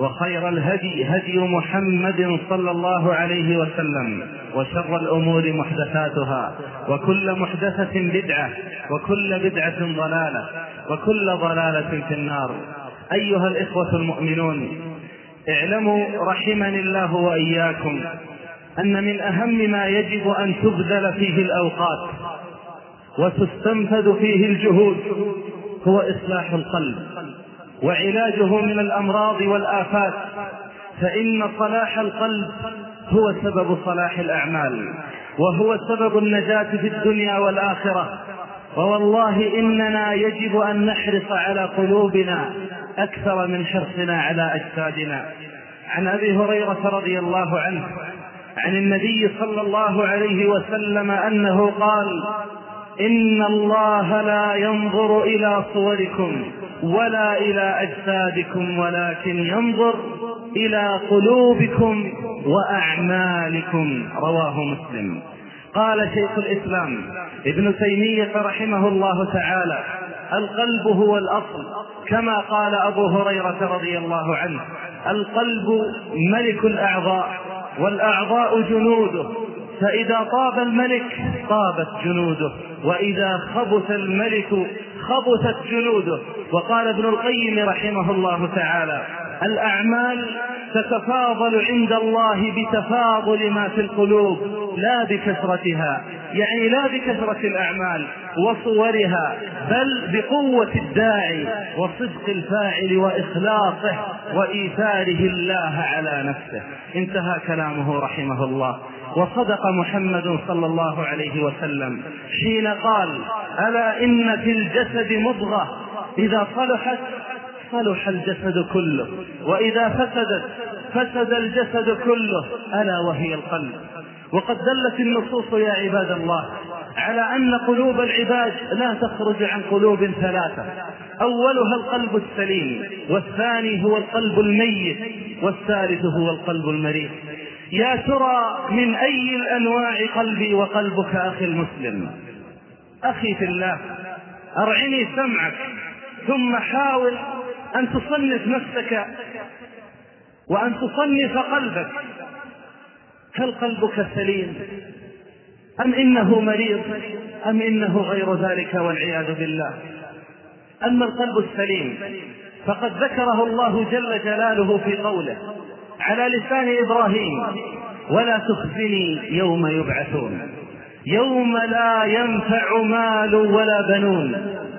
وخير الهدي هدي محمد صلى الله عليه وسلم وشر الأمور محدثاتها وكل محدثة بدعة وكل بدعة ضلالة وكل ضلالة في النار. أيها الإخوة المؤمنون اعلموا رحمني الله وإياكم أن من أهم ما يجب أن تبذل فيه الأوقات وتستنفذ فيه الجهود هو إصلاح القلب. وعلاجه من الأمراض والآفات فإن صلاح القلب هو سبب صلاح الأعمال وهو سبب النجاة في الدنيا والآخرة. ووالله إننا يجب أن نحرص على قلوبنا أكثر من حرصنا على أجسادنا. عن أبي هريرة رضي الله عنه عن النبي صلى الله عليه وسلم أنه قال إن الله لا ينظر إلى صوركم ولا إلى أجسادكم ولكن ينظر إلى قلوبكم وأعمالكم. رواه مسلم. قال شيخ الإسلام ابن تيمية رحمه الله تعالى القلب هو الأصل كما قال أبو هريرة رضي الله عنه القلب ملك الأعضاء والأعضاء جنوده. فإذا طاب الملك طابت جنوده وإذا خبث الملك خبثت جنوده. وقال ابن القيم رحمه الله تعالى الأعمال تتفاضل عند الله بتفاضل ما في القلوب لا بكثرتها. يعني لا بكثرة الأعمال وصورها بل بقوة الداعي وصدق الفاعل وإخلاصه وإيثاره الله على نفسه. انتهى كلامه رحمه الله. وصدق محمد صلى الله عليه وسلم. حين قال ألا إن في الجسد مضغة؟ إذا صلحت صلح الجسد كله. وإذا فسدت فسد الجسد كله. ألا وهي القلب. وقد دلت النصوص يا عباد الله على أن قلوب العباد لا تخرج عن قلوب ثلاثة. أولها القلب السليم والثاني هو القلب الميت والثالث هو القلب المريض. يا ترى من أي الأنواع قلبي وقلبك أخي المسلم؟ أخي في الله أرعني سمعك ثم حاول أن تصنف نفسك وأن تصنف قلبك. هل قلبك سليم؟ أم إنه مريض؟ أم إنه غير ذلك والعياذ بالله؟ أما القلب السليم فقد ذكره الله جل جلاله في قوله على لسان إبراهيم. ولا تخزني يوم يبعثون. يوم لا ينفع مال ولا بنون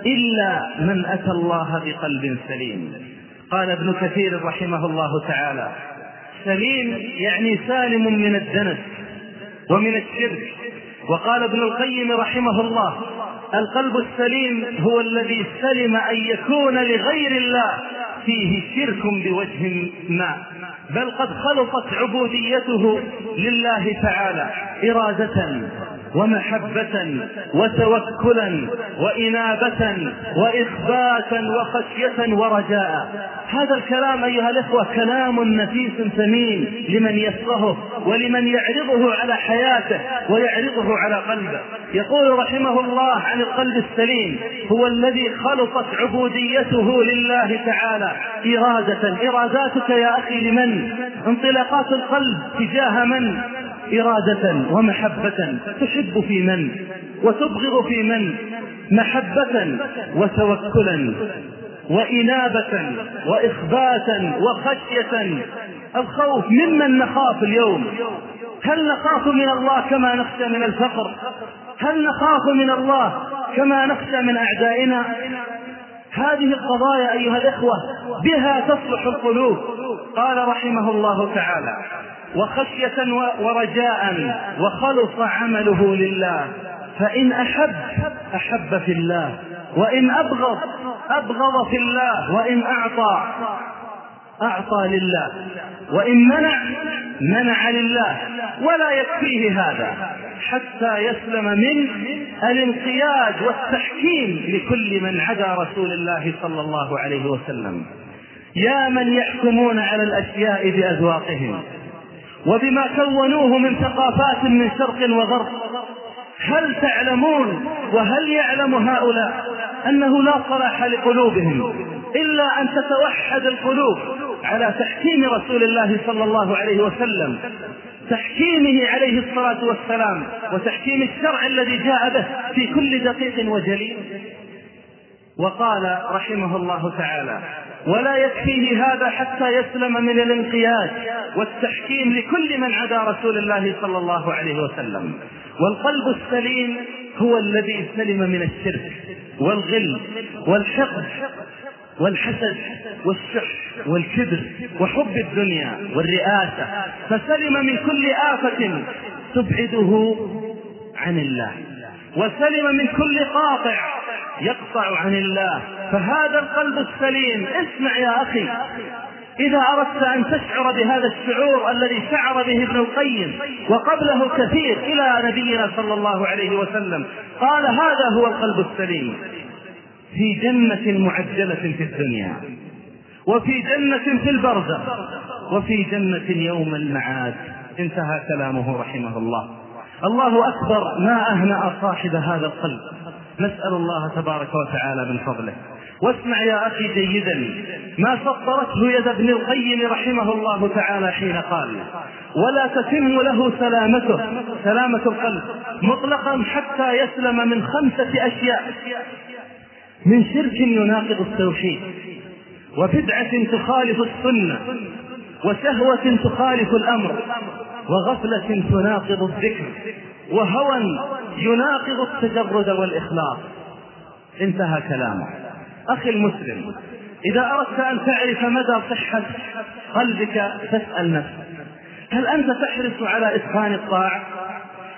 إلا من أتى الله بقلب سليم. قال ابن كثير رحمه الله تعالى سليم يعني سالم من الدنس ومن الشرك. وقال ابن القيم رحمه الله القلب السليم هو الذي سلم أن يكون لغير الله فيه شرك بوجه ما. بل قد خلصت عبوديته لله تعالى إرادة ومحبة وتوكلا وإنابة وإخباتا وخشية ورجاء. هذا الكلام أيها الإخوة كلام نفيس ثمين لمن يفقهه ولمن يعرضه على حياته ويعرضه على قلبه. يقول رحمه الله عن القلب السليم هو الذي خلصت عبوديته لله تعالى. إرادة إراداتك يا أخي لمن؟ انطلاقات القلب تجاه من؟ إرادة ومحبة تحب في من وتبغض في من محبة وتوكلا وإنابة وإخباتا وخشية. الخوف ممن نخاف اليوم؟ هل نخاف من الله كما نخشى من الفقر؟ هل نخاف من الله كما نخشى من أعدائنا؟ هذه القضايا أيها الإخوة بها تصلح القلوب قال رحمه الله تعالى. وخشية ورجاء وخلص عمله لله. فإن أحب أحب في الله. وإن أبغض أبغض في الله. وإن أعطى أعطى لله. وإن منع منع لله. ولا يكفيه هذا. حتى يسلم من الانقياد والتحكيم لكل من عدا رسول الله صلى الله عليه وسلم. يا من يحكمون على الأشياء بأذواقهم وبما كونوه من ثقافات من شرق وغرب. هل تعلمون وهل يعلم هؤلاء أنه لا صلاح لقلوبهم إلا أن تتوحد القلوب على تحكيم رسول الله صلى الله عليه وسلم تحكيمه عليه الصلاة والسلام وتحكيم الشرع الذي جاء به في كل دقيق وجليل؟ وقال رحمه الله تعالى ولا يكفيه هذا حتى يسلم من الانقياد والتحكيم لكل من عدا رسول الله صلى الله عليه وسلم. والقلب السليم هو الذي سلم من الشرك والغل والحقد والحسد والشح والكبر وحب الدنيا والرئاسة. فسلم من كل آفة تبعده عن الله. وسلم من كل قاطع يقطع عن الله. فهذا القلب السليم اسمع يا أخي. إذا أردت أن تشعر بهذا الشعور الذي شعر به ابن القيم وقبله كثير إلى نبينا صلى الله عليه وسلم قال هذا هو القلب السليم. في جنة معجلة في الدنيا وفي جنة في البرزخ وفي جنة يوم المعاد. انتهى كلامه رحمه الله. الله أكبر ما أهنأ صاحب هذا القلب. نسأل الله تبارك وتعالى من فضله. واسمع يا أخي جيدا ما سطرته يد ابن القيم رحمه الله تعالى حين قال ولا تتم له سلامته سلامة القلب. مطلقا حتى يسلم من خمسة أشياء. من شرك يناقض التوحيد وبدعة تخالف السنة وشهوة تخالف الأمر. وغفلة تناقض الذكر وهوى يناقض التجرد والإخلاص انتهى كلامه أخي المسلم إذا أردت أن تعرف مدى صحة قلبك فاسأل نفسك هل أنت تحرص على إتقان الطاعة؟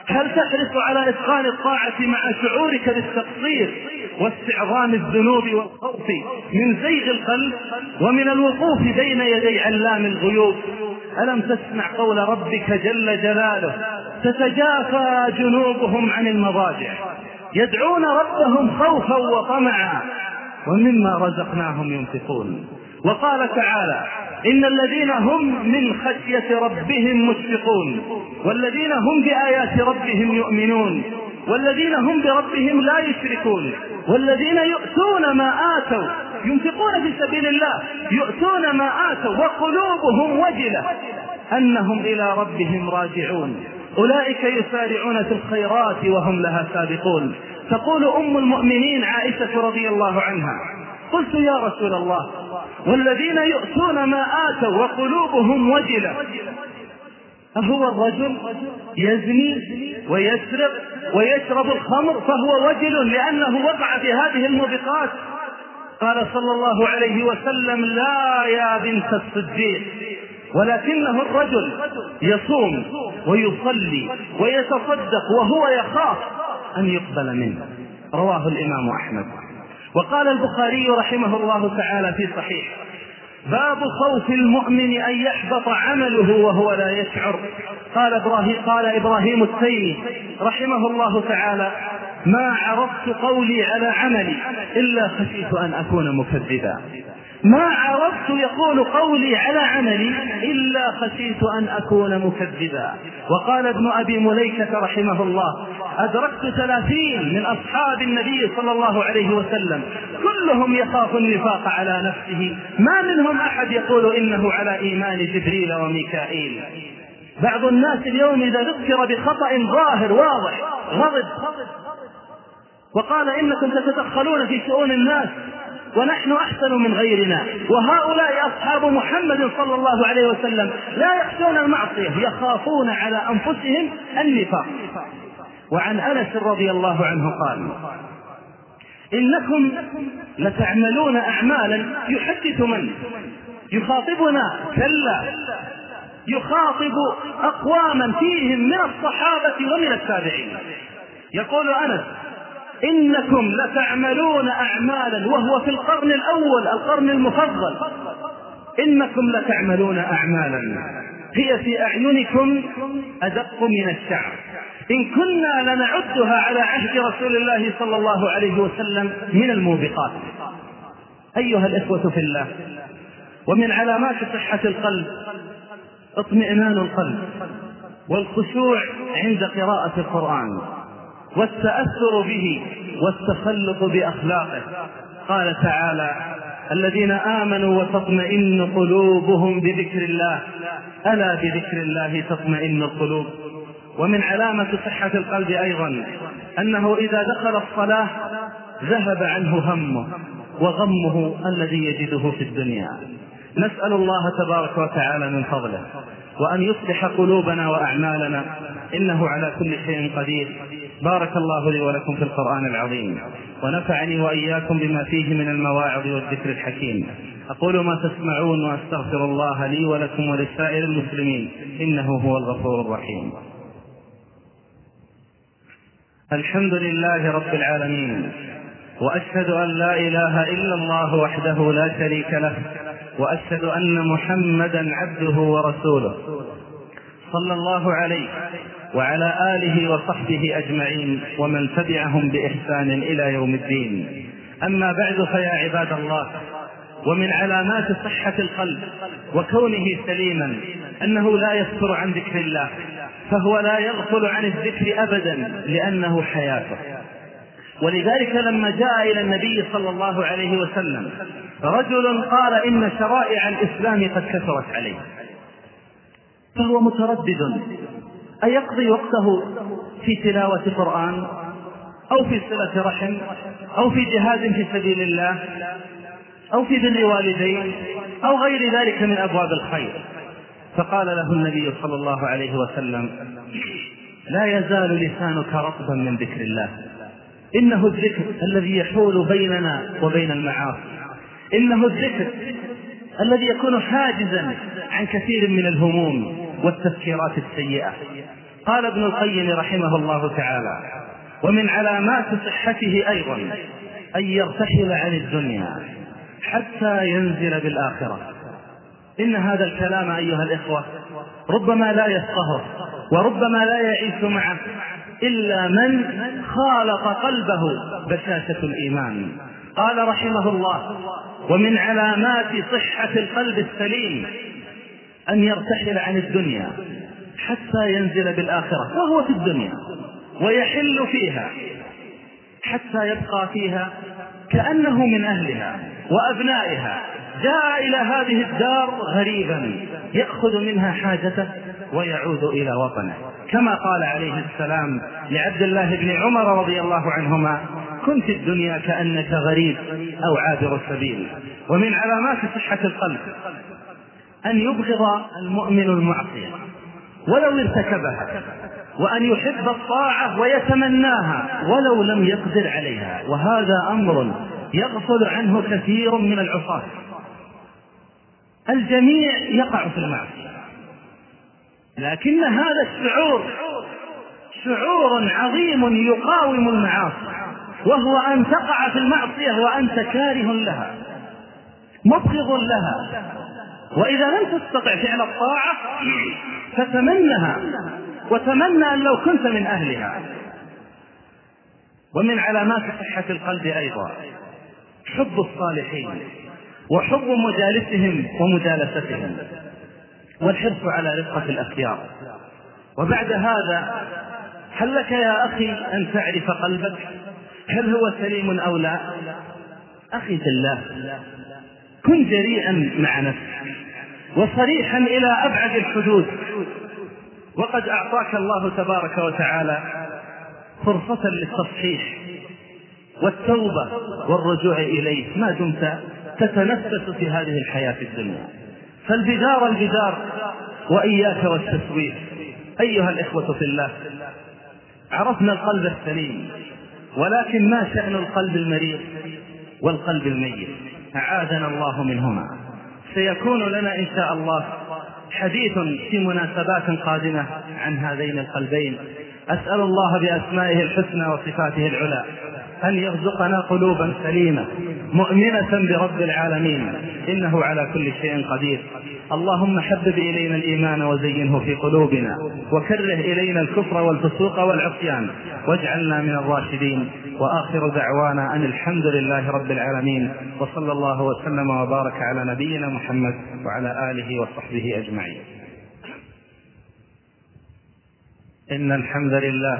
هل تحرص على إتقان الطاعة مع شعورك بالتقصير واستعظام الذنوب والخوف من زيغ القلب ومن الوقوف بين يدي علام الغيوب؟ ألم تسمع قول ربك جل جلاله تتجافى جنوبهم عن المضاجع يدعون ربهم خوفا وطمعا ومما رزقناهم ينفقون. وقال تعالى إن الذين هم من خشية ربهم مشفقون والذين هم بآيات ربهم يؤمنون والذين هم بربهم لا يشركون والذين يؤتون ما آتوا ينفقون في سبيل الله يؤتون ما آتوا وقلوبهم وجلة أنهم إلى ربهم راجعون. أولئك يسارعون في الخيرات وهم لها سابقون. تقول أم المؤمنين عائشة رضي الله عنها قلت يا رسول الله والذين يؤتون ما آتوا وقلوبهم وجلة. أهو الرجل يزني ويسرق ويشرب الخمر فهو وجل لأنه وقع في هذه الموبقات. قال صلى الله عليه وسلم لا يا بنت الصديق. ولكنه الرجل يصوم ويصلي ويتصدق وهو يخاف أن يقبل منه. رواه الإمام أحمد. وقال البخاري رحمه الله تعالى في صحيح باب خوف المؤمن أن يحبط عمله وهو لا يشعر. قال إبراهيم, قال إبراهيم التيمي رحمه الله تعالى ما عرضت قولي على عملي إلا خشيت أن أكون مكذبا. ما عرفت يقول قولي على عملي إلا خشيت أن أكون مكذبا. وقال ابن أبي مليكة رحمه الله أدركت ثلاثين من أصحاب النبي صلى الله عليه وسلم. كلهم يخاف النفاق على نفسه. ما منهم أحد يقول إنه على إيمان جبريل وميكائيل. بعض الناس اليوم إذا ذكر بخطأ ظاهر واضح غضب. وقال إنكم تتدخلون في شؤون الناس. ونحن أحسن من غيرنا. وهؤلاء أصحاب محمد صلى الله عليه وسلم لا يخشون المعصية يخافون على أنفسهم النفاق. وعن أنس رضي الله عنه قال إنكم لتعملون أعمالا يحدث من؟ يخاطبنا كلا. يخاطب أقواما فيهم من الصحابة ومن التابعين. يقول أنس إنكم لتعملون أعمالا وهو في القرن الأول القرن المفضل. إنكم لتعملون أعمالا. هي في أعينكم أدق من الشعر. إن كنا لنعدها على عهد رسول الله صلى الله عليه وسلم من الموبقات. أيها الإخوة في الله ومن علامات صحة القلب اطمئنان القلب والخشوع عند قراءة القرآن. والتأثر به والتخلق بأخلاقه. قال تعالى الذين آمنوا وتطمئن قلوبهم بذكر الله. ألا بذكر الله تطمئن القلوب؟ ومن علامة صحة القلب أيضا أنه إذا دخل الصلاة ذهب عنه همه وغمه الذي يجده في الدنيا. نسأل الله تبارك وتعالى من فضله وأن يصلح قلوبنا وأعمالنا. إنه على كل شيء قدير. بارك الله لي ولكم في القرآن العظيم ونفعني وإياكم بما فيه من المواعظ والذكر الحكيم. أقول ما تسمعون وأستغفر الله لي ولكم ولسائر المسلمين إنه هو الغفور الرحيم. الحمد لله رب العالمين وأشهد أن لا إله إلا الله وحده لا شريك له وأشهد أن محمدا عبده ورسوله. صلى الله عليه وعلى آله وصحبه أجمعين ومن تبعهم بإحسان إلى يوم الدين. أما بعد فيا عباد الله ومن علامات صحة القلب وكونه سليما أنه لا يفتر عن ذكر الله فهو لا يغفل عن الذكر أبدا لأنه حياته. ولذلك لما جاء إلى النبي صلى الله عليه وسلم رجل قال إن شرائع الإسلام قد كثرت عليه. فهو متردد. أيقضي وقته في تلاوة قرآن أو في صلة رحم أو في جهاد في سبيل الله أو في بر والدين أو غير ذلك من أبواب الخير. فقال له النبي صلى الله عليه وسلم لا يزال لسانك رطبا من ذكر الله. إنه الذكر الذي يحول بيننا وبين المعاصي. إنه الذكر الذي يكون حاجزا عن كثير من الهموم. والتفكيرات السيئة. قال ابن القيم رحمه الله تعالى ومن علامات صحته أيضا أن يرتحل عن الدنيا حتى ينزل بالآخرة. إن هذا الكلام أيها الإخوة ربما لا يفقهه وربما لا يعيش معه إلا من خالط قلبه بشاشة الإيمان. قال رحمه الله ومن علامات صحة القلب السليم أن يرتحل عن الدنيا حتى ينزل بالآخرة وهو في الدنيا؟ ويحل فيها حتى يبقى فيها كأنه من أهلها وأبنائها. جاء إلى هذه الدار غريبا يأخذ منها حاجته ويعود إلى وطنه. كما قال عليه السلام لعبد الله بن عمر رضي الله عنهما كن في الدنيا كأنك غريب أو عابر السبيل. ومن علامات صحة القلب أن يبغض المؤمن المعصية ولو ارتكبها وأن يحب الطاعة ويتمناها ولو لم يقدر عليها وهذا أمر يغفل عنه كثير من العصاة. الجميع يقع في المعصية. لكن هذا الشعور شعور عظيم يقاوم المعاصي وهو أن تقع في المعصية وأنت كاره لها مبغض لها. وإذا لم تستطع فعل الطاعة فتمنها وتمنى أن لو كنت من أهلها. ومن علامات صحة القلب أيضا حب الصالحين وحب مجالسهم ومجالستهم والحرص على رفقة الأخيار. وبعد هذا هل لك يا أخي أن تعرف قلبك؟ هل هو سليم أو لا؟ أخي في الله كن جريئا مع نفسك. وصريحا إلى أبعد الحدود. وقد أعطاك الله تبارك وتعالى فرصة للتصحيح والتوبة والرجوع إليه. ما دمت تتنفس في هذه الحياة الدنيا. فالبدار البدار وإياك والتسويف. أيها الإخوة في الله عرفنا القلب السليم ولكن ما شأن القلب المريض والقلب الميت؟ أعاذنا الله منهما. سيكون لنا إن شاء الله حديث في مناسبات قادمة عن هذين القلبين. أسأل الله بأسمائه الحسنى وصفاته العلى. أن يرزقنا قلوبا سليمة مؤمنة برب العالمين. إنه على كل شيء قدير. اللهم حبب إلينا الإيمان وزينه في قلوبنا وكره إلينا الكفر والفسوق والعصيان واجعلنا من الراشدين. وآخر دعوانا أن الحمد لله رب العالمين وصلى الله وسلم وبارك على نبينا محمد وعلى آله وصحبه أجمعين. إن الحمد لله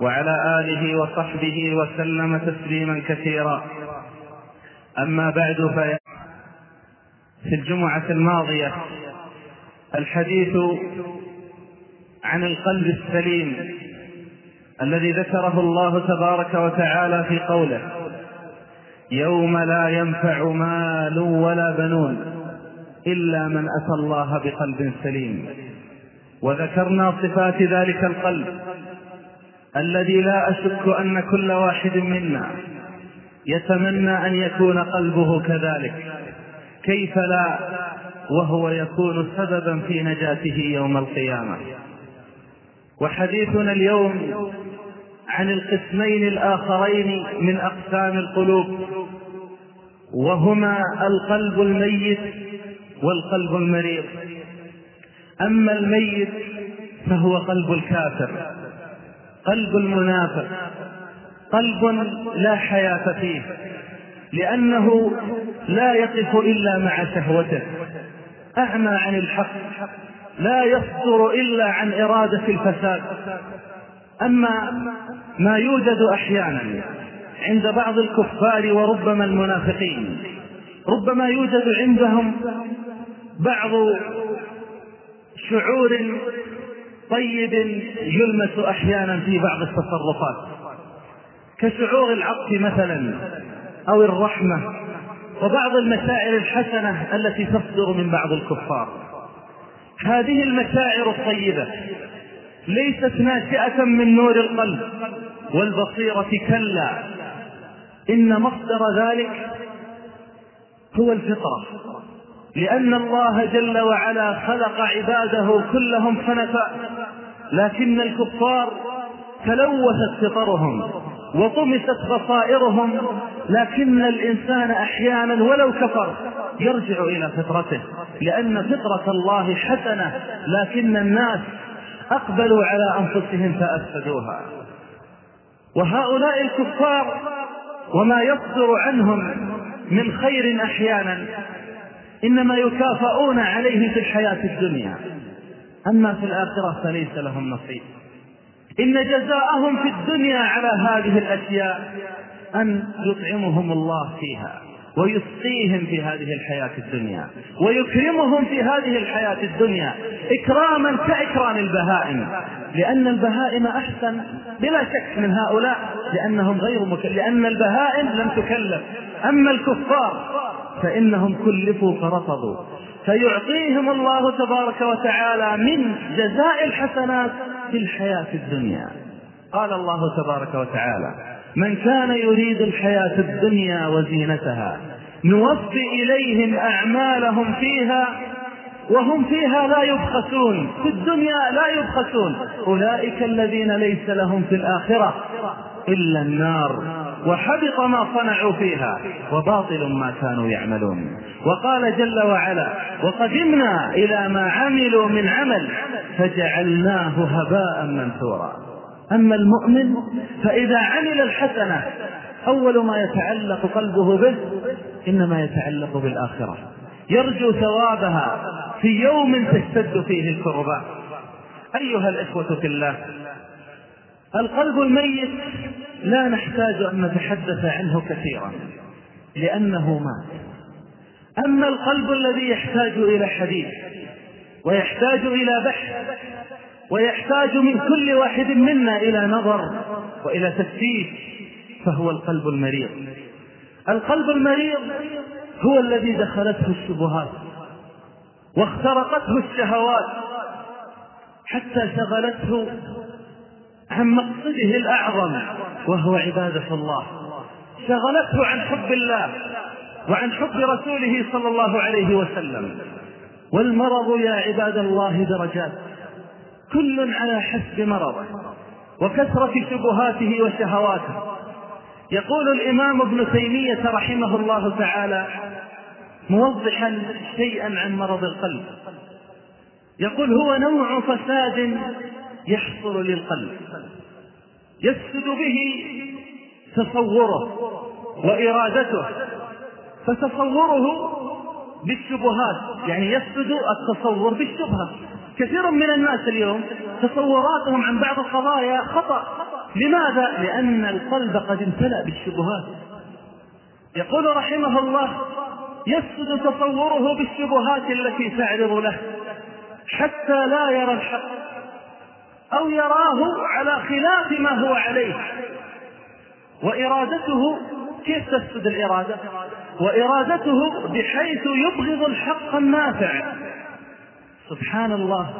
وعلى آله وصحبه وسلم تسليما كثيرا. أما بعد في في الجمعة الماضية الحديث عن القلب السليم الذي ذكره الله تبارك وتعالى في قوله يوم لا ينفع مال ولا بنون إلا من أتى الله بقلب سليم. وذكرنا صفات ذلك القلب الذي لا أشك أن كل واحد منا يتمنى أن يكون قلبه كذلك. كيف لا؟ وهو يكون سببا في نجاته يوم القيامة. وحديثنا اليوم عن القسمين الآخرين من أقسام القلوب. وهما القلب الميت والقلب المريض. أما الميت فهو قلب الكافر. قلب المنافق قلب لا حياة فيه لأنه لا يقف إلا مع شهوته. أعمى عن الحق لا يصدر إلا عن إرادة الفساد. أما ما يوجد أحيانا عند بعض الكفار وربما المنافقين ربما يوجد عندهم بعض شعور طيب يلمس أحيانا في بعض التصرفات. كشعور العطف مثلا أو الرحمة وبعض المشاعر الحسنة التي تصدر من بعض الكفار. هذه المشاعر الطيبة ليست ناشئة من نور القلب والبصيرة كلا. إن مصدر ذلك هو الفطرة. لأن الله جل وعلا خلق عباده كلهم حنفاء لكن الكفار تلوثت فطرهم وطمست بصائرهم لكن الإنسان أحيانا ولو كفر يرجع إلى فطرته لأن فطرة الله حسنة لكن الناس أقبلوا على أنفسهم فأفسدوها. وهؤلاء الكفار وما يصدر عنهم من خير أحيانا إنما يكافؤون عليه في الحياة الدنيا. أما في الآخرة فليس لهم نصيب. إن جزاءهم في الدنيا على هذه الأشياء أن يطعمهم الله فيها ويسقيهم في هذه الحياة الدنيا ويكرمهم في هذه الحياة الدنيا إكراما كإكرام البهائم. لأن البهائم أحسن بلا شك من هؤلاء لأنهم غير مكلف لأن البهائم لم تكلف. أما الكفار فإنهم كلفوا فرفضوا. فيعطيهم الله تبارك وتعالى من جزاء الحسنات في الحياة الدنيا. قال الله تبارك وتعالى من كان يريد الحياة الدنيا وزينتها نوفي إليهم أعمالهم فيها وهم فيها لا يبخسون في الدنيا لا يبخسون. أولئك الذين ليس لهم في الآخرة. إلا النار وحبط ما صنعوا فيها وباطل ما كانوا يعملون. وقال جل وعلا وقدمنا إلى ما عملوا من عمل فجعلناه هباء منثورا. أما المؤمن فإذا عمل الحسنة أول ما يتعلق قلبه به إنما يتعلق بالآخرة. يرجو ثوابها في يوم تشتد فيه الكربات أيها الإخوة في الله القلب الميت لا نحتاج أن نتحدث عنه كثيرا لأنه مات. أما القلب الذي يحتاج إلى حديث ويحتاج إلى بحث ويحتاج من كل واحد منا إلى نظر وإلى تفتيش فهو القلب المريض. القلب المريض هو الذي دخلته الشبهات واخترقته الشهوات حتى شغلته عن مقصده الأعظم وهو عبادة الله. شغلته عن حب الله وعن حب رسوله صلى الله عليه وسلم. والمرض يا عباد الله درجات. كل على حسب مرضه وكثرة شبهاته وشهواته. يقول الإمام ابن تيمية رحمه الله تعالى موضحا شيئا عن مرض القلب. يقول هو نوع فساد يحصل للقلب يفسد به تصوره وإرادته فتصوره بالشبهات يعني يفسد التصور بالشبهة. كثير من الناس اليوم تصوراتهم عن بعض القضايا خطأ. لماذا؟ لأن القلب قد امتلأ بالشبهات. يقول رحمه الله يفسد تصوره بالشبهات التي تعرض له حتى لا يرى الحق. أو يراه على خلاف ما هو عليه. وإرادته كيف تفسد الإرادة؟ وإرادته بحيث يبغض الحق النافع. سبحان الله.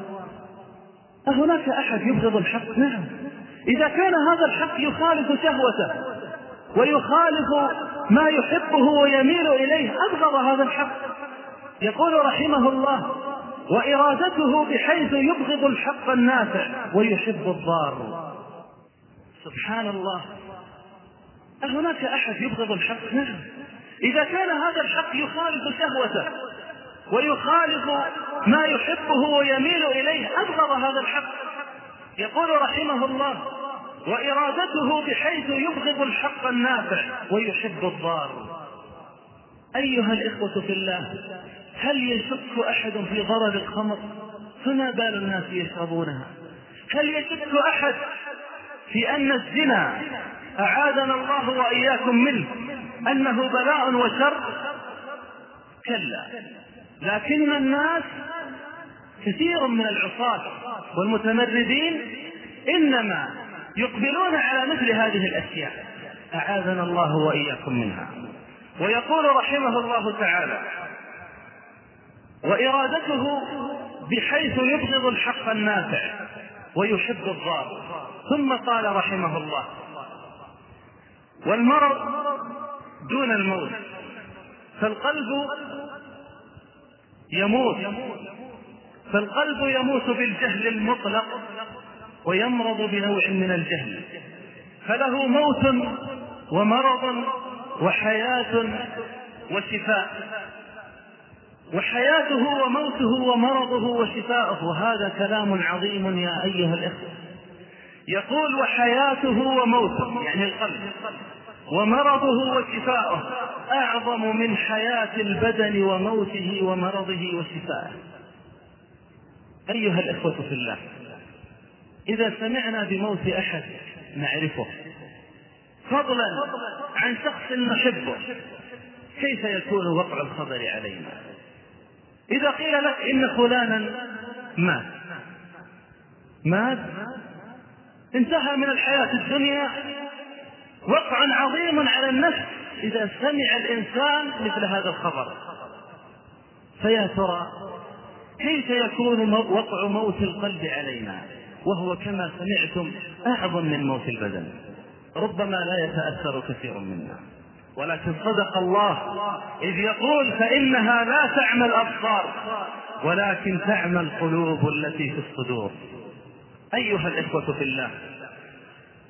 أهناك أحد يبغض الحق؟ نعم. إذا كان هذا الحق يخالف شهوته ويخالف ما يحبه ويميل إليه أبغض هذا الحق. يقول رحمه الله وإرادته بحيث يبغض الحق النافع ويحب الضار. سبحان الله. أهناك أحد يبغض الحق؟ نعم. إذا كان هذا الحق يخالف شهوته ويخالف ما يحبه ويميل إليه أبغض هذا الحق. يقول رحمه الله وإرادته بحيث يبغض الحق النافع ويحب الضار. أيها الإخوة في الله هل يشك أحد في ضرر الخمر؟ فما بال الناس يشربونها؟ هل يشك أحد في أن الزنا أعاذنا الله وإياكم منه أنه بلاء وشر؟ كلا. لكن الناس كثير من العصاة والمتمردين إنما يقبلون على مثل هذه الأشياء. أعاذنا الله وإياكم منها. ويقول رحمه الله تعالى وإرادته بحيث يبغض الحق النافع ويحب الضار. ثم قال رحمه الله والمرض دون الموت فالقلب يموت فالقلب يموت بالجهل المطلق ويمرض بنوع من الجهل. فله موت ومرض وحياة وشفاء. وحياته وموته ومرضه وشفاؤه وهذا كلام عظيم يا أيها الإخوة. يقول وحياته وموته يعني القلب ومرضه وشفاؤه أعظم من حياة البدن وموته ومرضه وشفائه أيها الإخوة في الله إذا سمعنا بموت أحد نعرفه. فضلا عن شخص نحبه كيف يكون وقع الخبر علينا؟ إذا قيل لك إن فلانا مات. مات؟ انتهى من الحياة الدنيا. وقع عظيم على النفس إذا سمع الإنسان مثل هذا الخبر. فيا ترى كيف يكون وقع موت القلب علينا؟ وهو كما سمعتم أعظم من موت البدن. ربما لا يتأثر كثير منا. ولكن صدق الله إذ يقول فإنها لا تعمى الأبصار ولكن تعمى القلوب التي في الصدور. أيها الإخوة في الله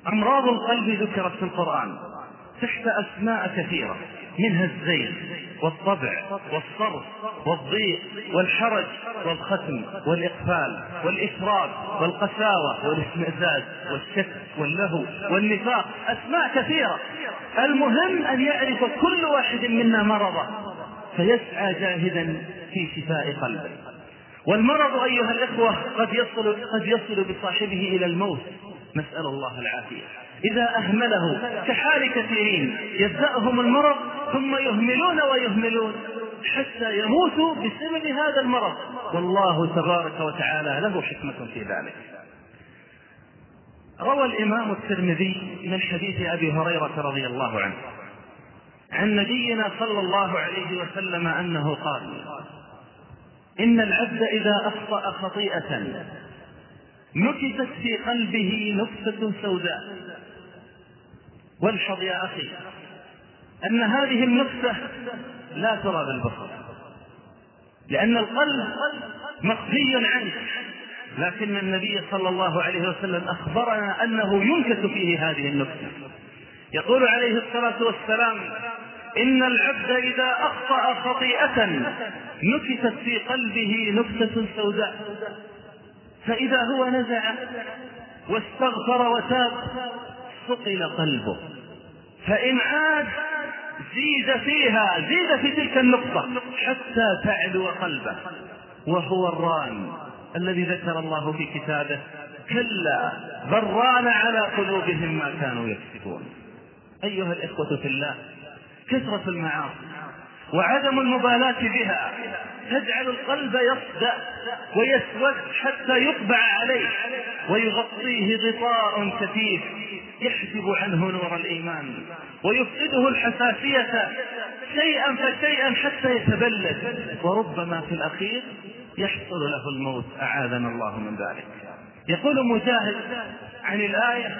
أمراض القلب ذكرت في القرآن تحت أسماء كثيرة. منها الزيغ والطبع والصرف والضيق والحرج والختم والإقفال والإفراد والقساوة والاشمئزاز والشك واللهو والنفاق أسماء كثيرة. المهم أن يعرف كل واحد منا مرضه فيسعى جاهدا في شفاء قلبه. والمرض أيها الإخوة قد يصل قد يصل بصاحبه إلى الموت نسأل الله العافية. إذا أهمله كحال كثيرين يبدأهم المرض ثم يهملون ويهملون حتى يموتوا بسبب هذا المرض. والله تبارك وتعالى له حكمة في ذلك. روى الإمام الترمذي من حديث أبي هريرة رضي الله عنه عن نبينا صلى الله عليه وسلم أنه قال إن العبد إذا أخطأ خطيئة نكتت في قلبه نكتة سوداء. والحظ يا أخي أن هذه النكتة لا ترى بالبصر لأن القلب مخفي عنه لكن النبي صلى الله عليه وسلم أخبرنا أنه ينكت فيه هذه النكتة يقول عليه الصلاة والسلام إن العبد إذا أخطأ خطيئة نكتت في قلبه نكتة سوداء فإذا هو نزع واستغفر وتاب ثقل قلبه. فإن عاد زيد فيها زيد في تلك النقطة حتى تعلو قلبه. وهو الران الذي ذكر الله في كتابه. كلا بل ران على قلوبهم ما كانوا يكسبون أيها الإخوة في الله كثرة المعاصي وعدم المبالاة بها. تجعل القلب يصدأ ويسود حتى يطبع عليه ويغطيه غطاء كثيف يحجب عنه نور الإيمان ويفقده الحساسية شيئا فشيئا حتى يتبلد. وربما في الأخير يحصل له الموت. أعاذنا الله من ذلك. يقول مجاهد عن الآية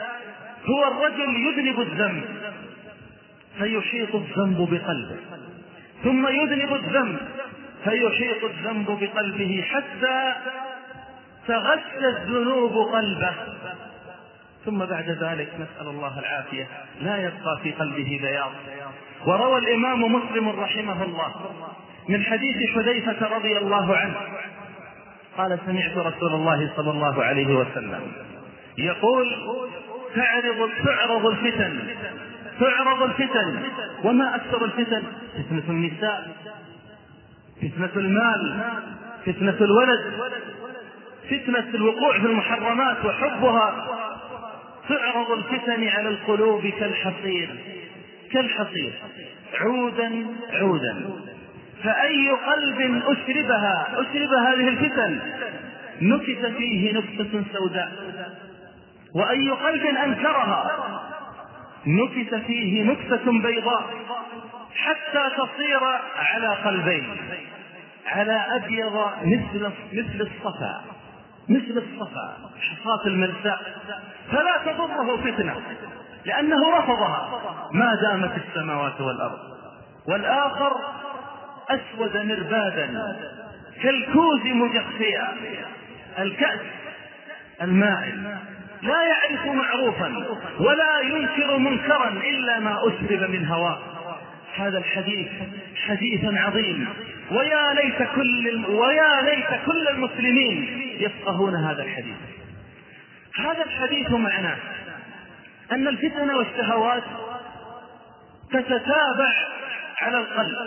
هو الرجل يذنب الذنب فيحيط الذنب بقلبه. ثم يذنب الذنب فيحيط الذنب بقلبه حتى تغشى الذنوب قلبه. ثم بعد ذلك نسأل الله العافية لا يبقى في قلبه بياض. وروى الإمام مسلم رحمه الله من حديث حذيفة رضي الله عنه قال سمعت رسول الله صلى الله عليه وسلم يقول تعرض تعرض الفتن تعرض الفتن. وما أكثر الفتن؟ فتنة النساء فتنة المال فتنة الولد فتنة الوقوع في المحرمات وحبها. تعرض الفتن على القلوب كالحصير. كالحصير. عودا عودا. فأي قلب أشربها؟ أشرب هذه الفتن. نكت فيه نكتة سوداء. وأي قلب أنكرها؟ نكت فيه نكتة بيضاء حتى تصير على قلبين على أبيض مثل مثل الصفا مثل الصفا حصاة الملساء فلا تضره فتنة لأنه رفضها. ما دامت السماوات والأرض. والآخر أسود مربادا كالكوز مجخيا الكأس المائل لا يعرف معروفا ولا ينكر منكرا إلا ما أشرب من هواه. هذا الحديث حديث عظيم. ويا ليت كل ويا ليت كل المسلمين يفقهون هذا الحديث. هذا الحديث معناه أن الفتن والشهوات تتتابع على القلب.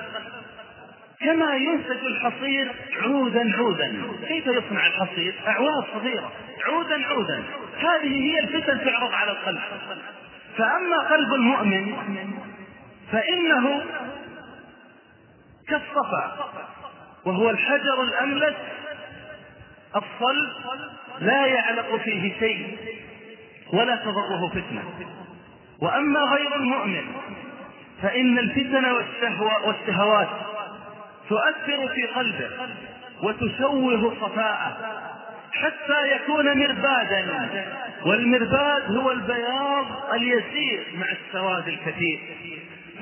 كما ينسج الحصير عودا عودا كيف يصنع الحصير؟ أعواد صغيرة. عودا عودا هذه هي الفتن تعرض على القلب. فأما قلب المؤمن فإنه كالصفا وهو الحجر الأملس الصلب لا يعلق فيه شيء ولا تضره فتنة. وأما غير المؤمن فإن الفتن والشهوة والشهوات تؤثر في قلبه وتشوه صفاءه. حتى يكون مربادا. والمرباد هو البياض اليسير مع السواد الكثير.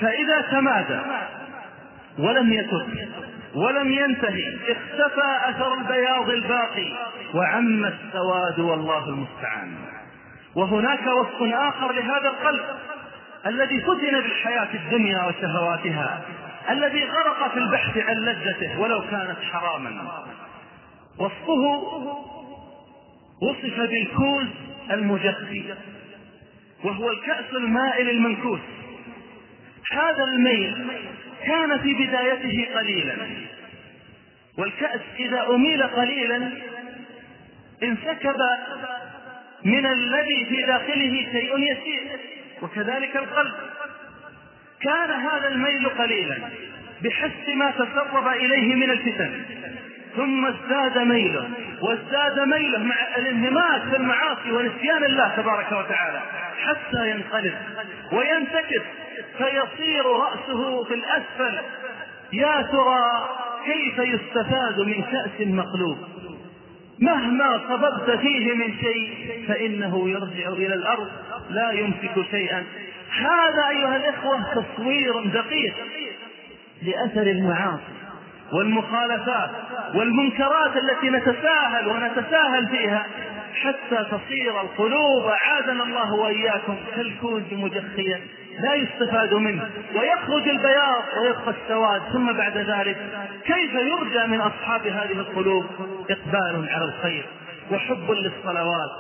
فإذا تمادى ولم يتب ولم ينتهي اختفى أثر البياض الباقي وعم السواد والله المستعان. وهناك وصف آخر لهذا القلب الذي فتن بالحياة الدنيا وشهواتها الذي غرق في البحث عن لذته ولو كانت حراما. وصفه وصف بالكوز المجخي وهو الكأس المائل المنكوس. هذا الميل كان في بدايته قليلا والكأس إذا أميل قليلا انسكب من الذي في داخله شيء يسير وكذلك القلب. كان هذا الميل قليلا بحس ما تسرب إليه من الفتن. ثم ازداد ميله وازداد ميله مع الانهماك في المعاصي ونسيان الله تبارك وتعالى حتى ينقلب وينتكس فيصير رأسه في الأسفل. يا ترى كيف يستفاد من كأس مقلوب؟ مهما صببت فيه من شيء فإنه يرجع إلى الأرض لا يمسك شيئا. هذا أيها الإخوة تصوير دقيق لأثر المعاصي. والمخالفات والمنكرات التي نتساهل ونتساهل فيها حتى تصير القلوب أعاذنا الله وإياكم كالكوز مجخيا لا يستفاد منه ويخرج البياض ويبقى السواد. ثم بعد ذلك كيف يرجى من أصحاب هذه القلوب؟ إقبال على الخير وحب للصلوات.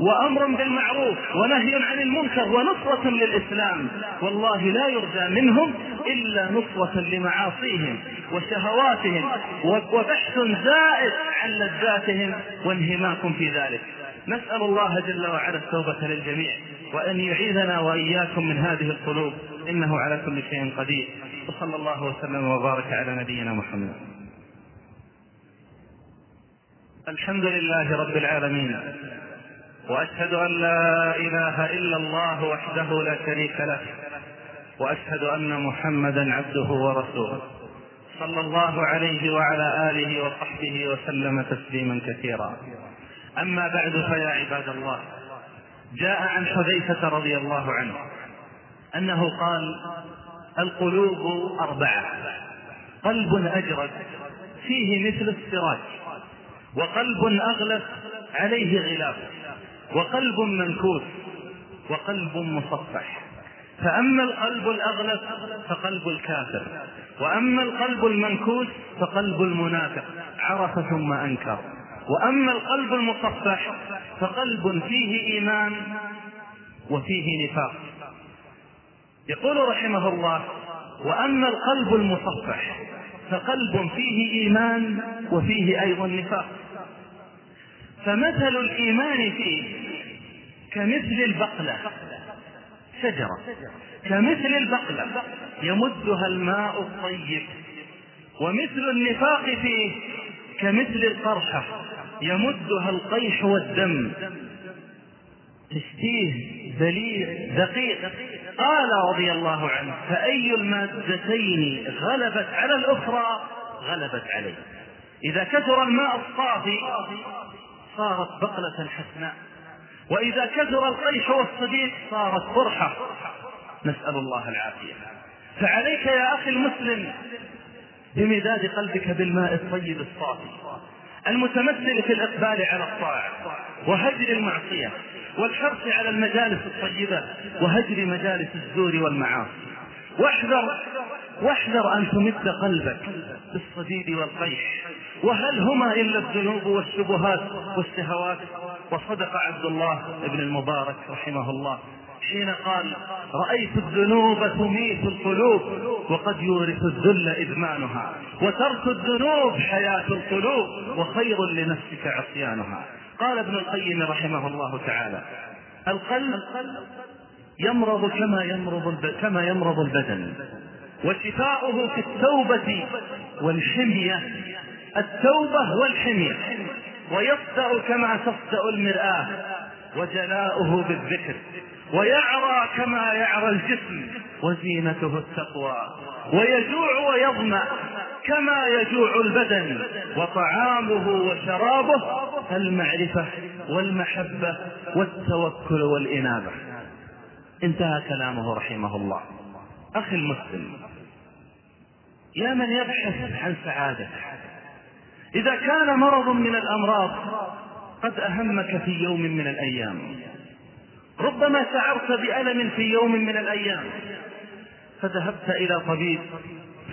وأمر بالمعروف ونهي عن المنكر ونصرة للإسلام. والله لا يرجى منهم إلا نصرة لمعاصيهم وشهواتهم وبحث زائد عن لذاتهم وانهماك في ذلك. نسأل الله جل وعلا التوبة للجميع وأن يعيذنا وإياكم من هذه القلوب. إنه على كل شيء قدير. وصلى الله وسلم وبارك على نبينا محمد. الحمد لله رب العالمين. وأشهد أن لا إله إلا الله وحده لا شريك له وأشهد أن محمدا عبده ورسوله. صلى الله عليه وعلى آله وصحبه وسلم تسليما كثيرا. أما بعد فيا عباد الله جاء عن حذيفة رضي الله عنه أنه قال القلوب أربعة قلب أجرد فيه مثل السراج وقلب اغلف عليه غلاف وقلب منكوس وقلب مصفح. فأما القلب الأغلف فقلب الكافر وأما القلب المنكوس فقلب المنافق عرف ثم أنكر. وأما القلب المصفح فقلب فيه إيمان وفيه نفاق. يقول رحمه الله وأما القلب المصفح فقلب فيه إيمان وفيه أيضا نفاق. فمثل الإيمان فيه كمثل البقلة شجرة. كمثل البقلة يمدها الماء الطيب. ومثل النفاق فيه كمثل القرحة يمدها القيح والدم. تشتيه ذليل دقيق. قال رضي الله عنه فأي المادتين غلبت على الأخرى غلبت عليه. إذا كثر الماء الصافي صارت بقلة حسناء وإذا كثر القيح والصديق صارت فرحة. نسأل الله العافية. فعليك يا أخي المسلم بمداد قلبك بالماء الطيب الصافي المتمثل في الإقبال على الطاعة وهجر المعصية والحرص على المجالس الطيبة وهجر مجالس الزور والمعاصي. واحذر واحذر أن تمد قلبك بالصديد والقيح. وهل هما إلا الذنوب والشبهات والشهوات؟ وصدق عبد الله بن المبارك رحمه الله حين قال رأيت الذنوب تميت القلوب وقد يورث الذل إدمانها وترك الذنوب حياة القلوب وخير لنفسك عصيانها. قال ابن القيم رحمه الله تعالى القلب يمرض كما يمرض كما يمرض البدن وشفاؤه في التوبة والحمية التوبة والحمية. ويصدأ كما تصدأ المرآة وجلاؤه بالذكر ويعرى كما يعرى الجسم وزينته التقوى ويجوع ويظمأ كما يجوع البدن وطعامه وشرابه المعرفة والمحبة والتوكل والإنابة. انتهى كلامه رحمه الله. أخي المسلم يا من يبحث عن سعادة إذا كان مرض من الأمراض قد أهمك في يوم من الأيام. ربما شعرت بألم في يوم من الأيام. فذهبت إلى طبيب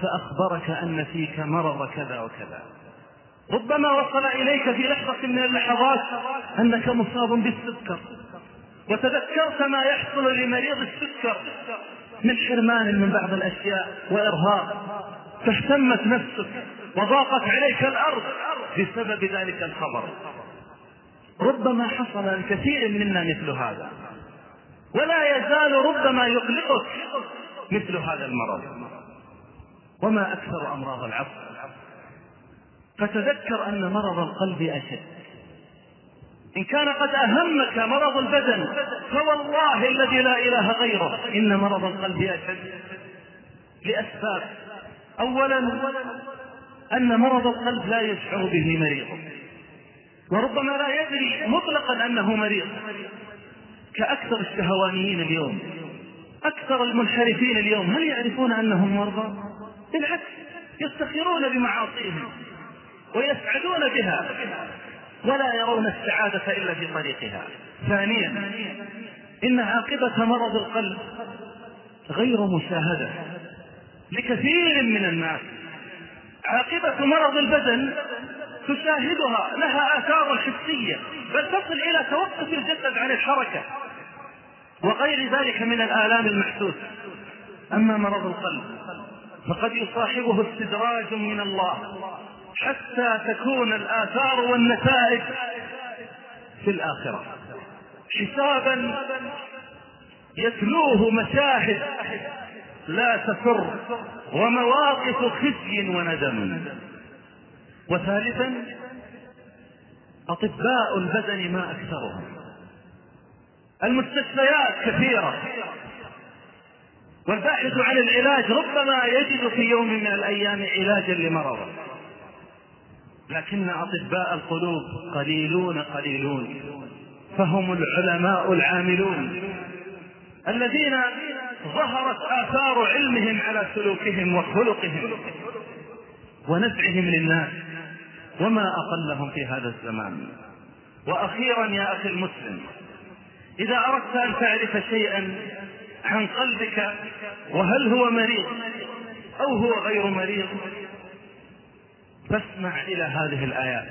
فأخبرك أن فيك مرض كذا وكذا. ربما وصل إليك في لحظة من اللحظات أنك مصاب بالسكر. وتذكرت ما يحصل لمريض السكر من حرمان من بعض الأشياء وإرهاق. فاهتمت نفسك. وضاقت عليك الأرض بسبب ذلك الخبر. ربما حصل لكثير منا مثل هذا. ولا يزال ربما يقلقك مثل هذا المرض. وما أكثر أمراض العصر فتذكر أن مرض القلب أشد. إن كان قد أهمك مرض البدن فوالله الذي لا إله غيره إن مرض القلب أشد. لأسباب. أولا أن مرض القلب لا يشعر به مريض. وربما لا يدري مطلقا أنه مريض. كأكثر الشهوانيين اليوم أكثر المنحرفين اليوم هل يعرفون أنهم مرضى؟ بالعكس يفتخرون بمعاصيهم ويسعدون بها ولا يرون السعادة إلا في طريقها. ثانيا إن عاقبة مرض القلب غير مشاهدة لكثير من الناس. عاقبة مرض البدن تشاهدها لها آثار حسية بل تصل إلى توقف الجسد عن الحركة وغير ذلك من الآلام المحسوسة أما مرض القلب فقد يصاحبه استدراج من الله حتى تكون الآثار والنتائج في الآخرة. حسابا يتلوه مشاهد لا تسر ومواقف خزي وندم. وثالثا أطباء البدن ما أكثرهم. المستشفيات كثيرة. والباحث عن العلاج ربما يجد في يوم من الأيام علاجا لمرضه لكن أطباء القلوب قليلون قليلون. فهم العلماء العاملون. الذين ظهرت آثار علمهم على سلوكهم وخلقهم ونفعهم للناس وما أقلهم في هذا الزمان. وأخيرا يا أخي المسلم إذا أردت أن تعرف شيئا عن قلبك وهل هو مريض أو هو غير مريض فاسمع إلى هذه الآيات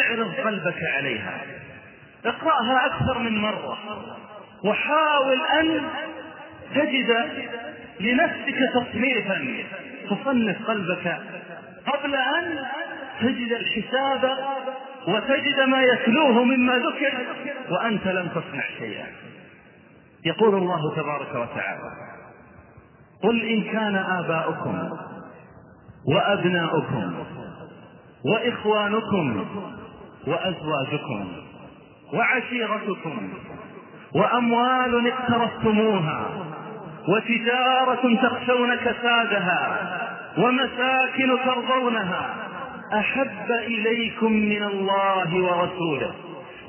اعرض قلبك عليها. اقرأها أكثر من مرة. وحاول أن تجد لنفسك تصنيفا تصنف قلبك قبل أن تجد الحساب وتجد ما يتلوه مما ذكر وأنت لم تصنع شيئا. يقول الله تبارك وتعالى قل إن كان آباؤكم وأبناؤكم وإخوانكم وأزواجكم وعشيرتكم وأموال اقترفتموها وتجارة تخشون كسادها ومساكن ترضونها أحب إليكم من الله ورسوله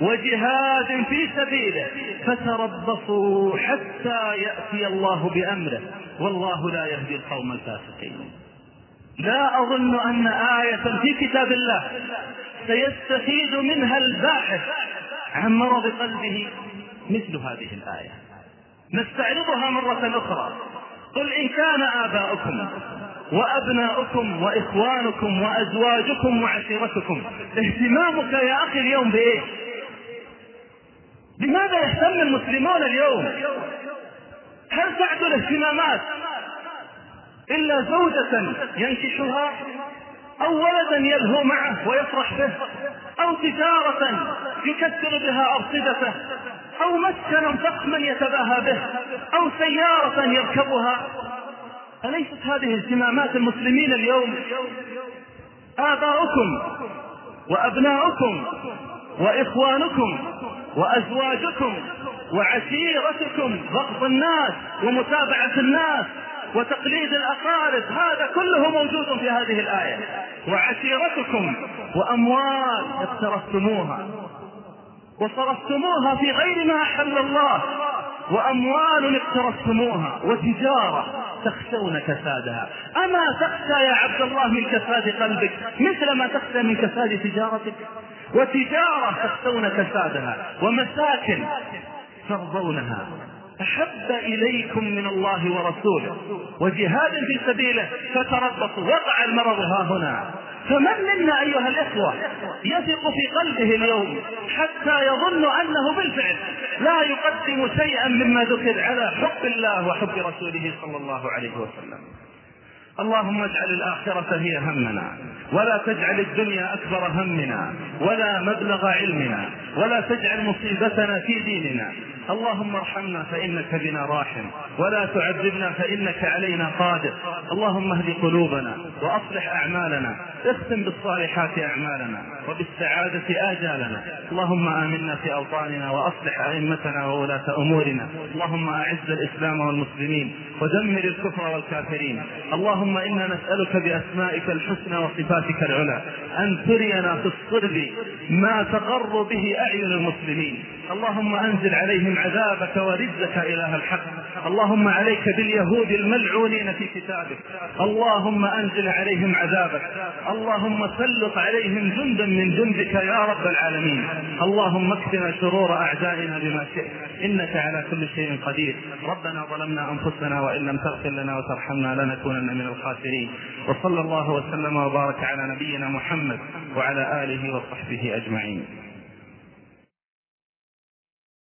وجهاد في سبيله فتربصوا حتى يأتي الله بأمره والله لا يهدي القوم الفاسقين. لا أظن أن آية في كتاب الله سيستفيد منها الباحث عن مرض قلبه مثل هذه الآية. نستعرضها مرة أخرى قل إن كان آباؤكم وأبناؤكم وإخوانكم وأزواجكم وعشيرتكم اهتمامك يا أخي اليوم بإيش؟ بماذا يهتم المسلمون اليوم؟ هل تعد الاهتمامات إلا زوجة ينكشها أو ولدا يلهو معه ويفرح به أو تجارة يكسر بها أرصدته أو مسكنا فخما يتباهى به أو سيارة يركبها. أليست هذه اهتمامات المسلمين اليوم؟ آباؤكم وأبناؤكم وإخوانكم وأزواجكم وعشيرتكم ضغط الناس ومتابعة الناس وتقليد الأقارب هذا كله موجود في هذه الآية. وعشيرتكم وأموال اقترفتموها. وصرفتموها في غير ما أحل الله وأموال اقترفتموها وتجارة تخشون كسادها. أما تخشى يا عبد الله من كساد قلبك مثل ما تخشى من كساد تجارتك؟ وتجارة تخشون كسادها ومساكن ترضونها. أحب إليكم من الله ورسوله وجهاد في سبيله فتربصوا وقع المرض ها هنا. فمن منا أيها الإخوة يثق في قلبه اليوم حتى يظن أنه بالفعل لا يقدم شيئا مما ذكر على حب الله وحب رسوله صلى الله عليه وسلم. اللهم اجعل الآخرة هي همنا ولا تجعل الدنيا أكبر همنا ولا مبلغ علمنا ولا تجعل مصيبتنا في ديننا. اللهم ارحمنا فإنك بنا راحم ولا تعذبنا فإنك علينا قادر. اللهم اهد قلوبنا وأصلح أعمالنا اختم بالصالحات أعمالنا وبالسعادة آجالنا. اللهم آمنا في أوطاننا وأصلح أئمتنا وولاة أمورنا. اللهم أعز الإسلام والمسلمين ودمر الكفر والكافرين. اللهم إنا نسألك بأسمائك الحسنى وصفاتك العلى أن ترينا في الصرب ما تقر به أعين المسلمين. اللهم أنزل عليهم عذابك ورزك إله الحق. اللهم عليك باليهود الملعونين في كتابك. اللهم أنزل عليهم عذابك. اللهم سلط عليهم جندا من جندك يا رب العالمين. اللهم اكفنا شرور أعدائنا بما شئت. إنك على كل شيء قدير. ربنا ظلمنا أنفسنا وإن لم تغفر لنا وترحمنا لنكونن من الخاسرين. وصلى الله وسلم وبارك على نبينا محمد وعلى آله وصحبه أجمعين.